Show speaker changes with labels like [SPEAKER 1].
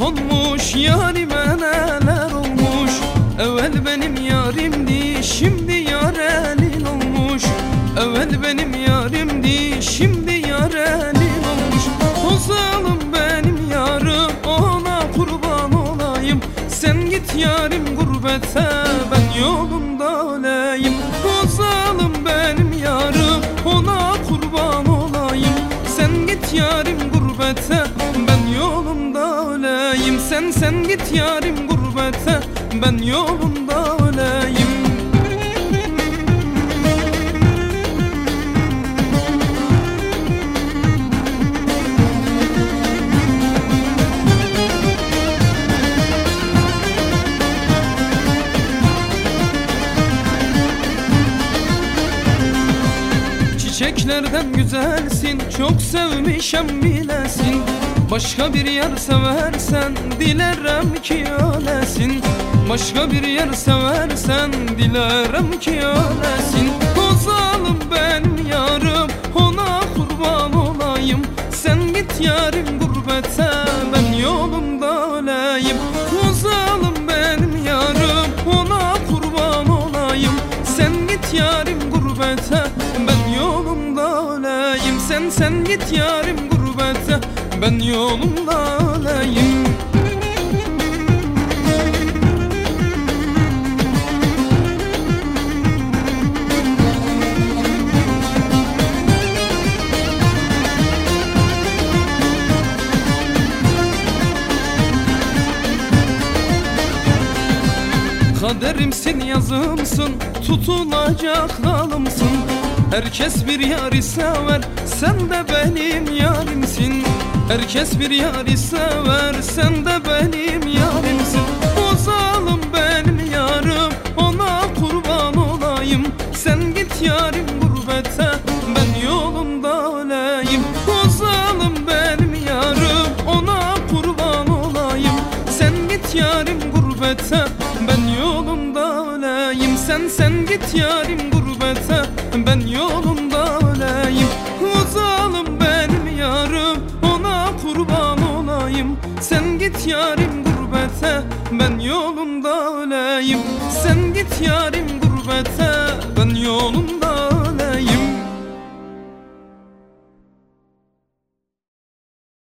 [SPEAKER 1] olmuş yarime neler olmuş. Evvel benim yarimdi şimdi yar elin olmuş. Evvel benim yarimdi şimdi yar elin olmuş. O zalim benim yarım ona kurban olayım. Sen git yarim gurbete ben yolunda öleyim Sen sen git yarim gurbete ben yolunda öleyim. Çiçeklerden güzelsin Çok sevmişem bilesin Başka bir yer seversen Dilerim ki ölesin Başka bir yer seversen Dilerim ki ölesin O zalim benim yarım Ona kurban olayım. Sen git yarim gurbete Ben yolunda öleyim. O zalim benim yarım Ona kurban olayım. Sen git yarim gurbete Ben yolumda öleyim. Sen sen git yarim gurbete Ben yolumda öleyim Kaderimsin yazımsın tutulacak dalımsın Herkes bir yari sever sen de benim yarimsin Herkes bir yari sever sen de benim yarimsin. O zalim benim yarım ona kurban olayım. Sen git yarim gurbete ben yolunda öleyim. O zalim benim yarım ona kurban olayım. Sen git yarim gurbete ben yolunda öleyim. Sen sen git yarim gurbete ben yolunda Sen git yarim gurbete ben yolunda öleyim. Sen git yarim gurbete ben yolunda